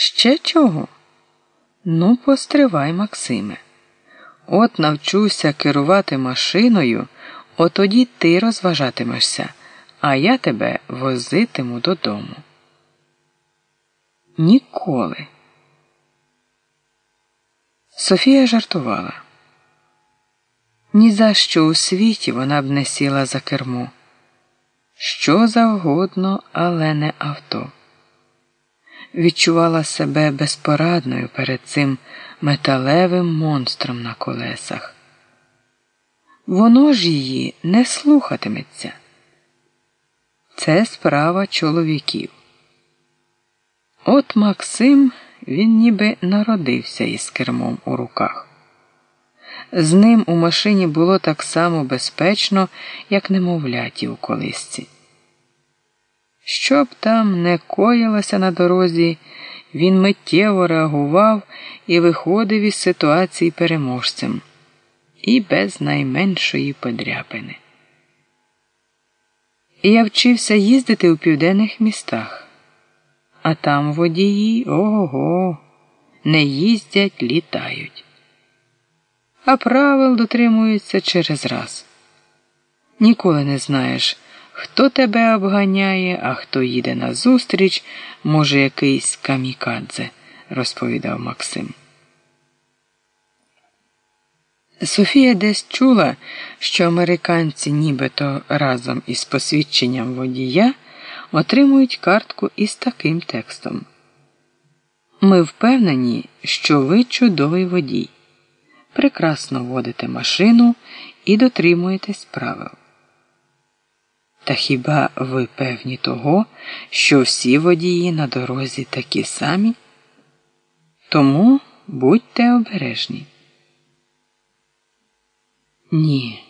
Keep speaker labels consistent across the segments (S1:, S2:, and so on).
S1: Ще чого? Ну, постривай, Максиме. От навчуся керувати машиною, от тоді ти розважатимешся, а я тебе возитиму додому. Ніколи. Софія жартувала. Ні за що у світі вона б не сіла за кермо. Що завгодно, але не авто. Відчувала себе безпорадною перед цим металевим монстром на колесах. Воно ж її не слухатиметься. Це справа чоловіків. От Максим він ніби народився із кермом у руках. З ним у машині було так само безпечно, як немовляті у колисці. Щоб там не коїлося на дорозі, він миттєво реагував і виходив із ситуації переможцем, і без найменшої подряпини. Я вчився їздити у південних містах, а там водії ого, не їздять, літають а правил дотримуються через раз. Ніколи не знаєш, хто тебе обганяє, а хто їде назустріч, може, якийсь камікадзе, розповідав Максим. Софія десь чула, що американці нібито разом із посвідченням водія отримують картку із таким текстом. Ми впевнені, що ви чудовий водій прекрасно водите машину і дотримуєтесь правил. Та хіба ви певні того, що всі водії на дорозі такі самі? Тому будьте обережні. Ні,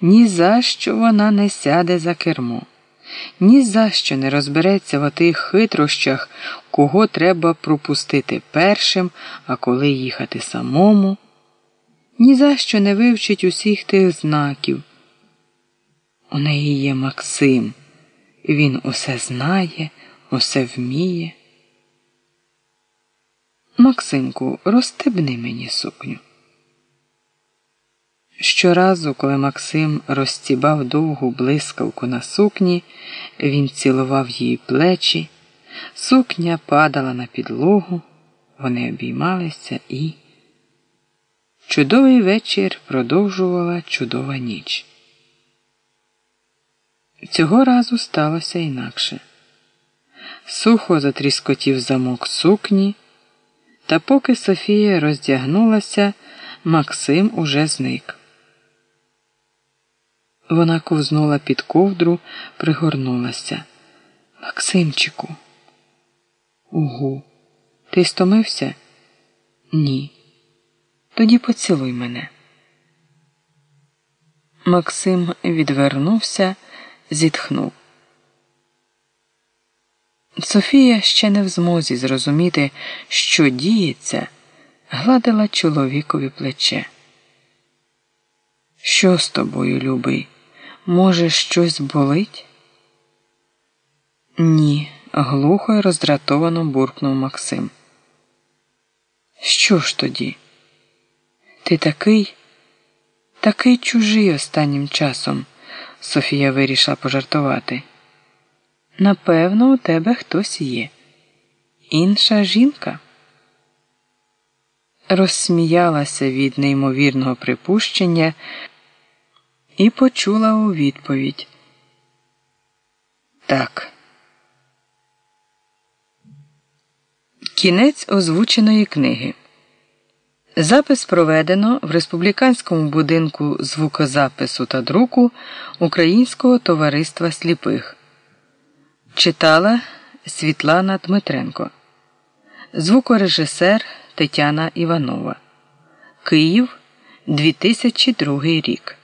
S1: ні за що вона не сяде за кермо, ні за що не розбереться в отих хитрощах, кого треба пропустити першим, а коли їхати самому ні за що не вивчить усіх тих знаків. У неї є Максим, він усе знає, усе вміє. Максимку, розстебни мені сукню. Щоразу, коли Максим розстібав довгу блискавку на сукні, він цілував її плечі, сукня падала на підлогу, вони обіймалися і. Чудовий вечір продовжувала чудова ніч. Цього разу сталося інакше. Сухо затріскотів замок сукні, та поки Софія роздягнулася, Максим уже зник. Вона ковзнула під ковдру, пригорнулася. Максимчику. Угу. Ти стомився? Ні. Тоді поцілуй мене. Максим відвернувся, зітхнув. Софія ще не в змозі зрозуміти, що діється, гладила чоловікові плече. Що з тобою, любий? Може, щось болить? Ні, глухо й роздратовано буркнув Максим. Що ж тоді? Ти такий, такий чужий останнім часом, Софія вирішила пожартувати. Напевно, у тебе хтось є. Інша жінка. Розсміялася від неймовірного припущення і почула у відповідь. Так. Кінець озвученої книги. Запис проведено в республіканському будинку звукозапису та друку Українського товариства сліпих. Читала Світлана Дмитренко, звукорежисер Тетяна Іванова. Київ 2002 рік.